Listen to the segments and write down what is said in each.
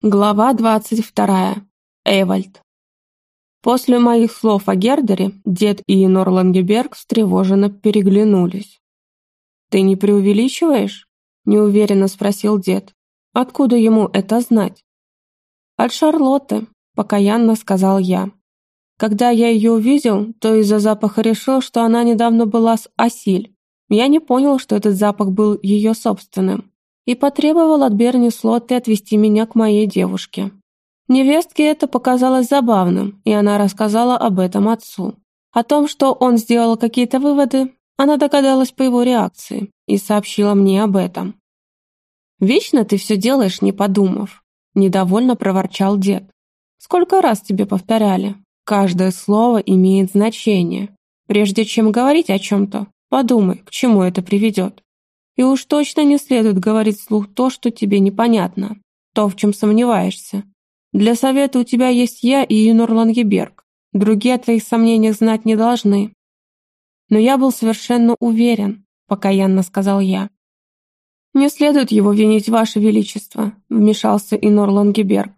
Глава двадцать вторая. Эвальд. После моих слов о Гердере дед и Инор Лангеберг встревоженно переглянулись. «Ты не преувеличиваешь?» – неуверенно спросил дед. «Откуда ему это знать?» «От Шарлотты», – покаянно сказал я. Когда я ее увидел, то из-за запаха решил, что она недавно была с Асиль. Я не понял, что этот запах был ее собственным и потребовал от Берни Слотты отвезти меня к моей девушке. Невестке это показалось забавным, и она рассказала об этом отцу. О том, что он сделал какие-то выводы, она догадалась по его реакции и сообщила мне об этом. «Вечно ты все делаешь, не подумав», – недовольно проворчал дед. «Сколько раз тебе повторяли? Каждое слово имеет значение. Прежде чем говорить о чем-то, подумай, к чему это приведет. И уж точно не следует говорить вслух то, что тебе непонятно, то, в чем сомневаешься. Для совета у тебя есть я и Юнор Лангеберг. Другие о твоих сомнениях знать не должны. Но я был совершенно уверен, покаянно сказал я. «Не следует его винить, Ваше Величество», — вмешался Инор Лангеберг.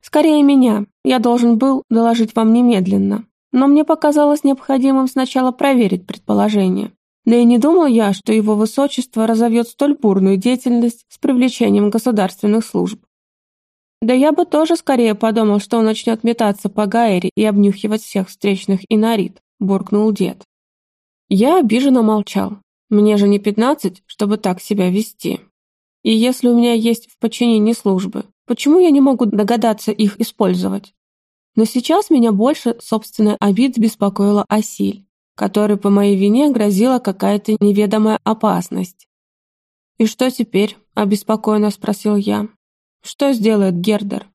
«Скорее меня. Я должен был доложить вам немедленно. Но мне показалось необходимым сначала проверить предположение. Да и не думал я, что его высочество разовьет столь бурную деятельность с привлечением государственных служб. Да я бы тоже скорее подумал, что он начнет метаться по Гайре и обнюхивать всех встречных инорит, буркнул дед. Я обиженно молчал. Мне же не пятнадцать, чтобы так себя вести. И если у меня есть в подчинении службы, почему я не могу догадаться их использовать? Но сейчас меня больше собственная обид беспокоила Асиль которой по моей вине грозила какая-то неведомая опасность. «И что теперь?» – обеспокоенно спросил я. «Что сделает Гердер?»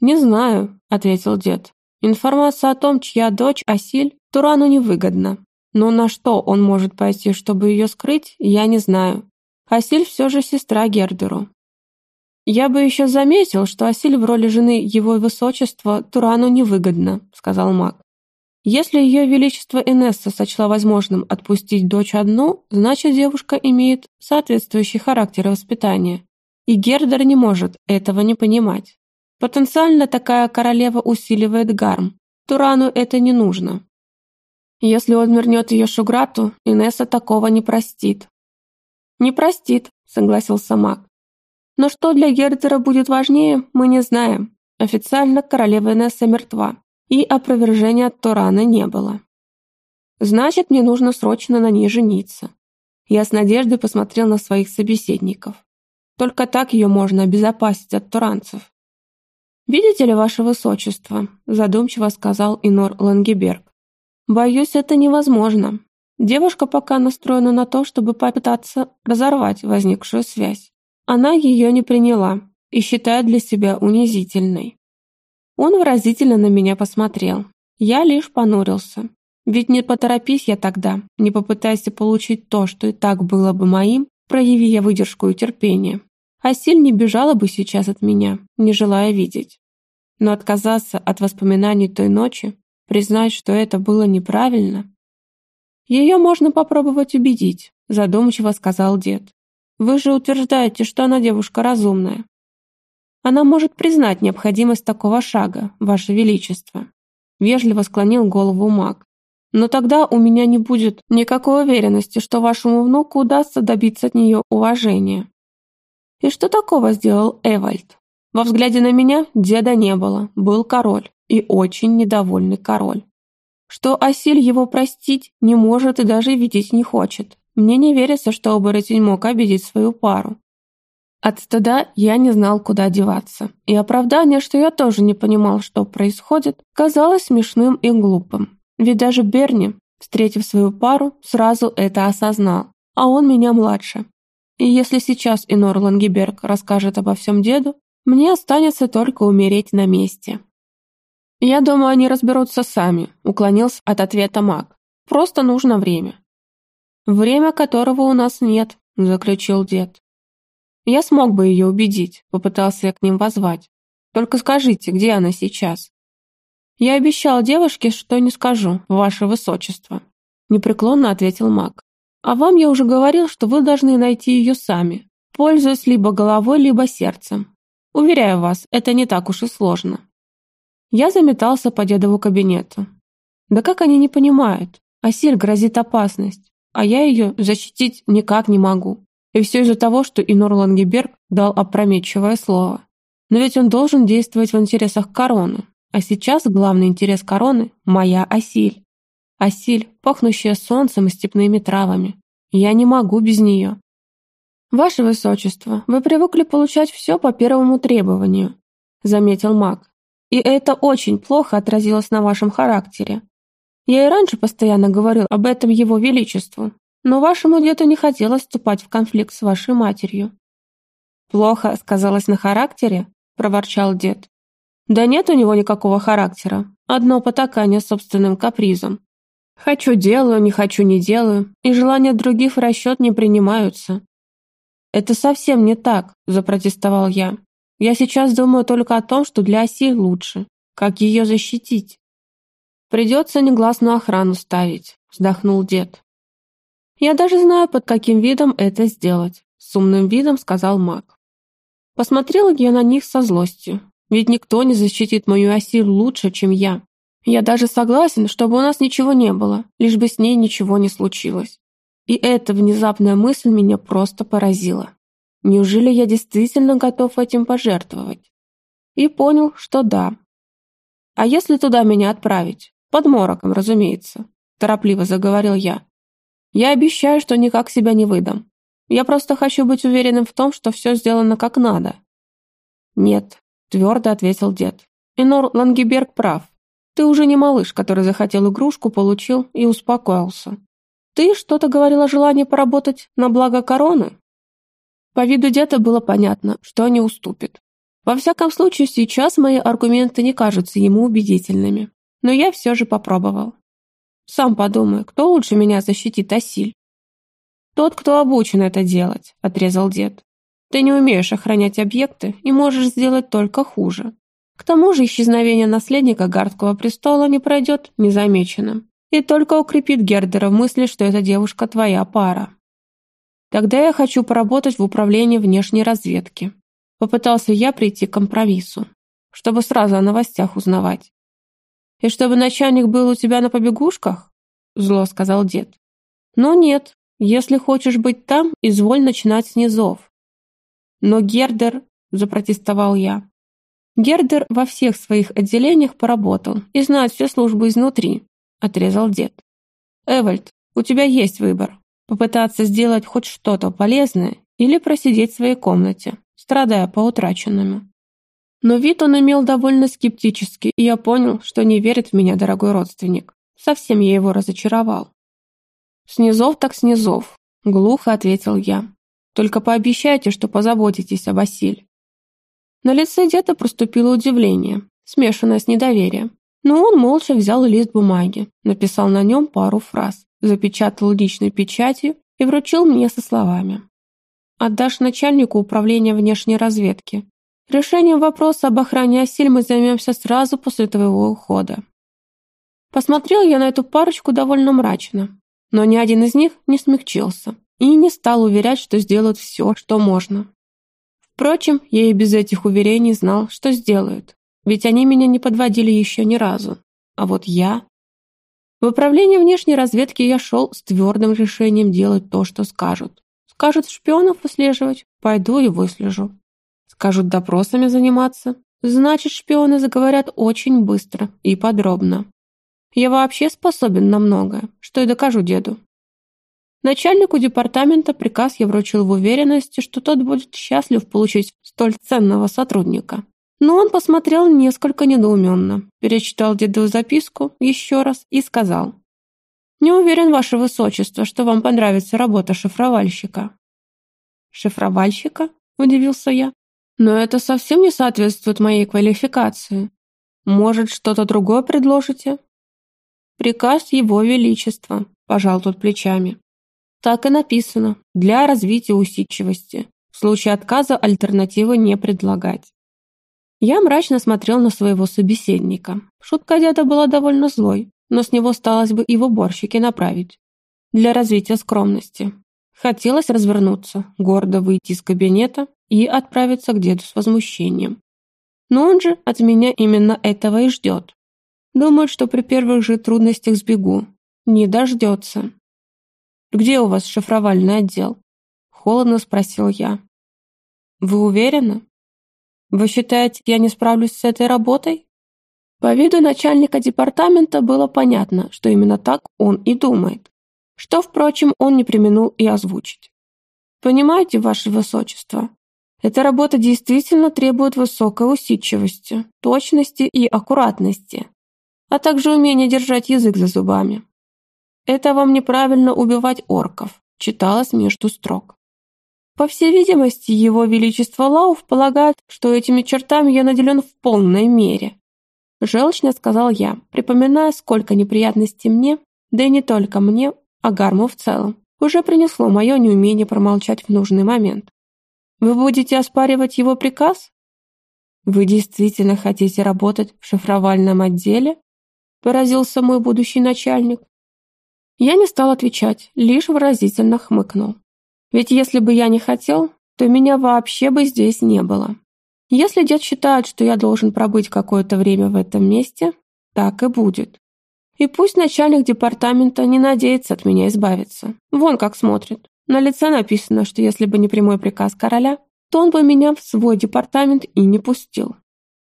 «Не знаю», – ответил дед. «Информация о том, чья дочь Асиль, Турану невыгодна. Но на что он может пойти, чтобы ее скрыть, я не знаю. Асиль все же сестра Гердеру. «Я бы еще заметил, что Асиль в роли жены его высочества Турану невыгодно», — сказал маг. Если ее величество Инесса сочла возможным отпустить дочь одну, значит девушка имеет соответствующий характер воспитания. И Гердер не может этого не понимать. Потенциально такая королева усиливает гарм. Турану это не нужно. Если он вернет ее Шуграту, Инесса такого не простит. «Не простит», — согласился маг. «Но что для Гердера будет важнее, мы не знаем. Официально королева Инесса мертва и опровержения от Турана не было. Значит, мне нужно срочно на ней жениться. Я с надеждой посмотрел на своих собеседников. Только так ее можно обезопасить от туранцев. «Видите ли, ваше высочество», – задумчиво сказал Инор Лангеберг. «Боюсь, это невозможно. Девушка пока настроена на то, чтобы попытаться разорвать возникшую связь. Она ее не приняла и считает для себя унизительной. Он выразительно на меня посмотрел. Я лишь понурился. Ведь не поторопись я тогда, не попытайся получить то, что и так было бы моим, прояви я выдержку и терпение. А Силь не бежала бы сейчас от меня, не желая видеть. Но отказаться от воспоминаний той ночи, признать, что это было неправильно... «Ее можно попробовать убедить», задумчиво сказал дед. «Вы же утверждаете, что она девушка разумная. Она может признать необходимость такого шага, Ваше Величество. Вежливо склонил голову маг. Но тогда у меня не будет никакой уверенности, что вашему внуку удастся добиться от нее уважения. И что такого сделал Эвальд? Во взгляде на меня деда не было, был король, и очень недовольный король. Что Асиль его простить не может и даже видеть не хочет. Мне не верится, что оборотень мог обидеть свою пару. От стыда я не знал, куда деваться, и оправдание, что я тоже не понимал, что происходит, казалось смешным и глупым. Ведь даже Берни, встретив свою пару, сразу это осознал, а он меня младше. И если сейчас Инор Лангеберг расскажет обо всем деду, мне останется только умереть на месте. «Я думаю, они разберутся сами», — уклонился от ответа маг. «Просто нужно время». «Время которого у нас нет», — заключил дед. Я смог бы ее убедить, попытался я к ним возвать. Только скажите, где она сейчас? Я обещал девушке, что не скажу, ваше высочество. Непреклонно ответил маг. А вам я уже говорил, что вы должны найти ее сами, пользуясь либо головой, либо сердцем. Уверяю вас, это не так уж и сложно. Я заметался по дедову кабинету. Да как они не понимают? Асиль грозит опасность, а я ее защитить никак не могу. И все из-за того, что Инор Лангеберг дал опрометчивое слово. Но ведь он должен действовать в интересах короны. А сейчас главный интерес короны – моя Асиль. Асиль, пахнущая солнцем и степными травами. Я не могу без нее. «Ваше Высочество, вы привыкли получать все по первому требованию», – заметил маг. «И это очень плохо отразилось на вашем характере. Я и раньше постоянно говорил об этом его величеству, но вашему деду не хотелось вступать в конфликт с вашей матерью». «Плохо сказалось на характере?» – проворчал дед. «Да нет у него никакого характера. Одно потакание собственным капризом. Хочу – делаю, не хочу – не делаю, и желания других в расчет не принимаются». «Это совсем не так», – запротестовал я. «Я сейчас думаю только о том, что для оси лучше. Как ее защитить?» «Придется негласную охрану ставить», – вздохнул дед. «Я даже знаю, под каким видом это сделать», – с умным видом сказал маг. Посмотрела я на них со злостью, ведь никто не защитит мою осиль лучше, чем я. Я даже согласен, чтобы у нас ничего не было, лишь бы с ней ничего не случилось. И эта внезапная мысль меня просто поразила. Неужели я действительно готов этим пожертвовать? И понял, что да. А если туда меня отправить? Под мороком, разумеется, торопливо заговорил я. Я обещаю, что никак себя не выдам. Я просто хочу быть уверенным в том, что все сделано как надо. Нет, твердо ответил дед. Инор Лангеберг прав. Ты уже не малыш, который захотел игрушку, получил и успокоился. Ты что-то говорил о желании поработать на благо короны? По виду деда было понятно, что не уступит. Во всяком случае, сейчас мои аргументы не кажутся ему убедительными. Но я все же попробовал. Сам подумай, кто лучше меня защитит Асиль? Тот, кто обучен это делать, отрезал дед. Ты не умеешь охранять объекты и можешь сделать только хуже. К тому же исчезновение наследника Гардского престола не пройдет незамеченным и только укрепит Гердера в мысли, что эта девушка твоя пара. Тогда я хочу поработать в управлении внешней разведки. Попытался я прийти к компромиссу, чтобы сразу о новостях узнавать. «И чтобы начальник был у тебя на побегушках?» Зло сказал дед. «Ну нет, если хочешь быть там, изволь начинать с низов». «Но Гердер...» – запротестовал я. Гердер во всех своих отделениях поработал и знает все службы изнутри, отрезал дед. Эвальд, у тебя есть выбор. Попытаться сделать хоть что-то полезное или просидеть в своей комнате, страдая по утраченному. Но вид он имел довольно скептический, и я понял, что не верит в меня дорогой родственник. Совсем я его разочаровал. «Снизов так снизов», — глухо ответил я. «Только пообещайте, что позаботитесь о Василь. На лице деда проступило удивление, смешанное с недоверием. Но он молча взял лист бумаги, написал на нем пару фраз, запечатал личной печатью и вручил мне со словами. «Отдашь начальнику управления внешней разведки. Решением вопроса об охране осель мы займемся сразу после твоего ухода». Посмотрел я на эту парочку довольно мрачно, но ни один из них не смягчился и не стал уверять, что сделают все, что можно. Впрочем, я и без этих уверений знал, что сделают, ведь они меня не подводили еще ни разу. А вот я... В управление внешней разведки я шел с твердым решением делать то, что скажут. Скажут шпионов выслеживать, пойду и выслежу. Скажут допросами заниматься, значит, шпионы заговорят очень быстро и подробно. Я вообще способен на многое, что и докажу деду. Начальнику департамента приказ я вручил в уверенности, что тот будет счастлив получить столь ценного сотрудника. Но он посмотрел несколько недоуменно, перечитал дедову записку еще раз и сказал. «Не уверен, ваше высочество, что вам понравится работа шифровальщика». «Шифровальщика?» – удивился я. «Но это совсем не соответствует моей квалификации. Может, что-то другое предложите?» «Приказ его величества», – пожал тот плечами. Так и написано. Для развития усидчивости. В случае отказа альтернативы не предлагать. Я мрачно смотрел на своего собеседника. Шутка деда была довольно злой, но с него сталось бы и в уборщике направить. Для развития скромности. Хотелось развернуться, гордо выйти из кабинета и отправиться к деду с возмущением. Но он же от меня именно этого и ждет. Думает, что при первых же трудностях сбегу. Не дождется. «Где у вас шифровальный отдел?» Холодно спросил я. «Вы уверены? Вы считаете, я не справлюсь с этой работой?» По виду начальника департамента было понятно, что именно так он и думает, что, впрочем, он не применул и озвучить. «Понимаете, ваше высочество, эта работа действительно требует высокой усидчивости, точности и аккуратности, а также умения держать язык за зубами. Это вам неправильно убивать орков, читалось между строк. По всей видимости, его величество Лауф полагает, что этими чертами я наделен в полной мере. Желчно сказал я, припоминая, сколько неприятностей мне, да и не только мне, а Гарму в целом, уже принесло мое неумение промолчать в нужный момент. Вы будете оспаривать его приказ? Вы действительно хотите работать в шифровальном отделе? Поразился мой будущий начальник. Я не стал отвечать, лишь выразительно хмыкнул. Ведь если бы я не хотел, то меня вообще бы здесь не было. Если дед считает, что я должен пробыть какое-то время в этом месте, так и будет. И пусть начальник департамента не надеется от меня избавиться. Вон как смотрит. На лице написано, что если бы не прямой приказ короля, то он бы меня в свой департамент и не пустил.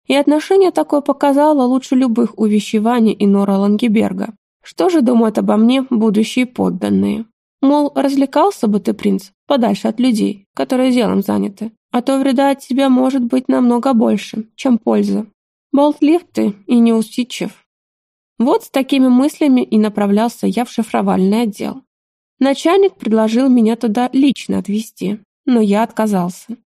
И отношение такое показало лучше любых увещеваний Инора Лангеберга. Что же думают обо мне будущие подданные? Мол, развлекался бы ты, принц, подальше от людей, которые делом заняты, а то вреда от тебя может быть намного больше, чем польза. Болтлив ты и неусидчив. Вот с такими мыслями и направлялся я в шифровальный отдел. Начальник предложил меня туда лично отвезти, но я отказался.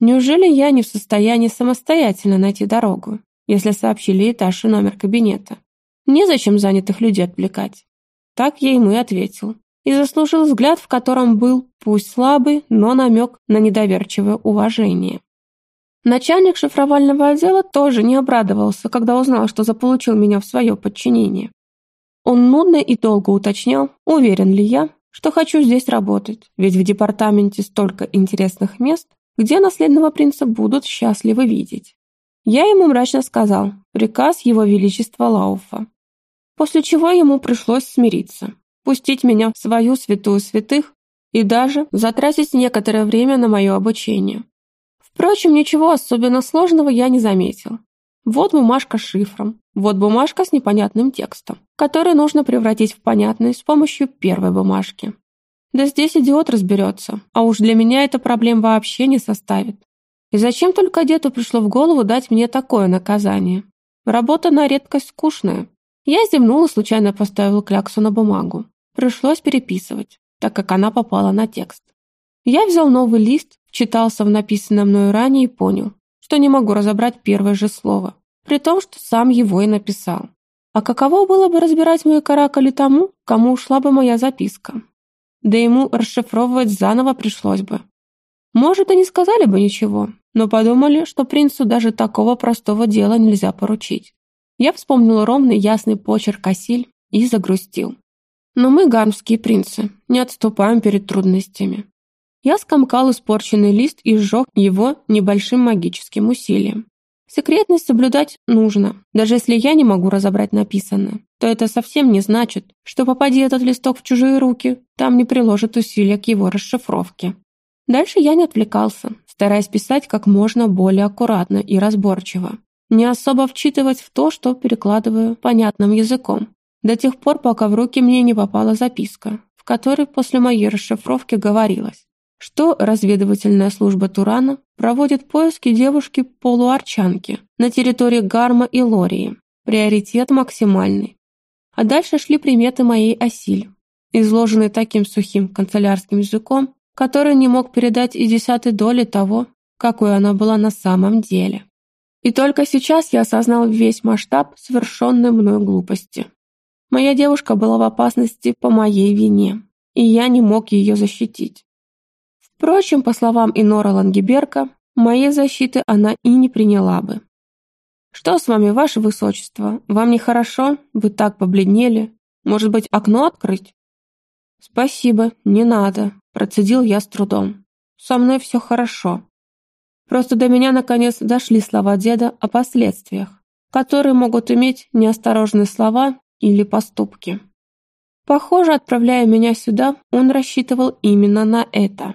Неужели я не в состоянии самостоятельно найти дорогу, если сообщили этаж и номер кабинета? Незачем занятых людей отвлекать. Так я ему и ответил и заслужил взгляд, в котором был, пусть слабый, но намек на недоверчивое уважение. Начальник шифровального отдела тоже не обрадовался, когда узнал, что заполучил меня в свое подчинение. Он нудно и долго уточнял, уверен ли я, что хочу здесь работать, ведь в департаменте столько интересных мест, где наследного принца будут счастливы видеть. Я ему мрачно сказал приказ его величества Лауфа, после чего ему пришлось смириться пустить меня в свою святую святых и даже затратить некоторое время на мое обучение. Впрочем, ничего особенно сложного я не заметил. Вот бумажка с шифром, вот бумажка с непонятным текстом, который нужно превратить в понятный с помощью первой бумажки. Да здесь идиот разберется, а уж для меня это проблем вообще не составит. И зачем только деду пришло в голову дать мне такое наказание? Работа на редкость скучная. Я зевнул и случайно поставил кляксу на бумагу. Пришлось переписывать, так как она попала на текст. Я взял новый лист, читался в написанное мною ранее и понял, что не могу разобрать первое же слово, при том, что сам его и написал. А каково было бы разбирать мои каракали тому, кому ушла бы моя записка? Да ему расшифровывать заново пришлось бы. Может, и не сказали бы ничего, но подумали, что принцу даже такого простого дела нельзя поручить. Я вспомнил ровный ясный почерк Асиль и загрустил. Но мы, гармские принцы, не отступаем перед трудностями. Я скомкал испорченный лист и сжег его небольшим магическим усилием. Секретность соблюдать нужно. Даже если я не могу разобрать написанное, то это совсем не значит, что попади этот листок в чужие руки, там не приложат усилия к его расшифровке. Дальше я не отвлекался, стараясь писать как можно более аккуратно и разборчиво, не особо вчитываясь в то, что перекладываю понятным языком, до тех пор, пока в руки мне не попала записка, в которой после моей расшифровки говорилось, что разведывательная служба Турана проводит поиски девушки-полуарчанки на территории Гарма и Лории. Приоритет максимальный. А дальше шли приметы моей осиль, изложенные таким сухим канцелярским языком, который не мог передать и десятой доли того, какой она была на самом деле. И только сейчас я осознал весь масштаб совершенной мной глупости. Моя девушка была в опасности по моей вине, и я не мог ее защитить. Впрочем, по словам Инора Лангеберка, моей защиты она и не приняла бы. «Что с вами, ваше высочество? Вам нехорошо? Вы так побледнели? Может быть, окно открыть?» «Спасибо, не надо», – процедил я с трудом. «Со мной все хорошо». Просто до меня наконец дошли слова деда о последствиях, которые могут иметь неосторожные слова или поступки. Похоже, отправляя меня сюда, он рассчитывал именно на это.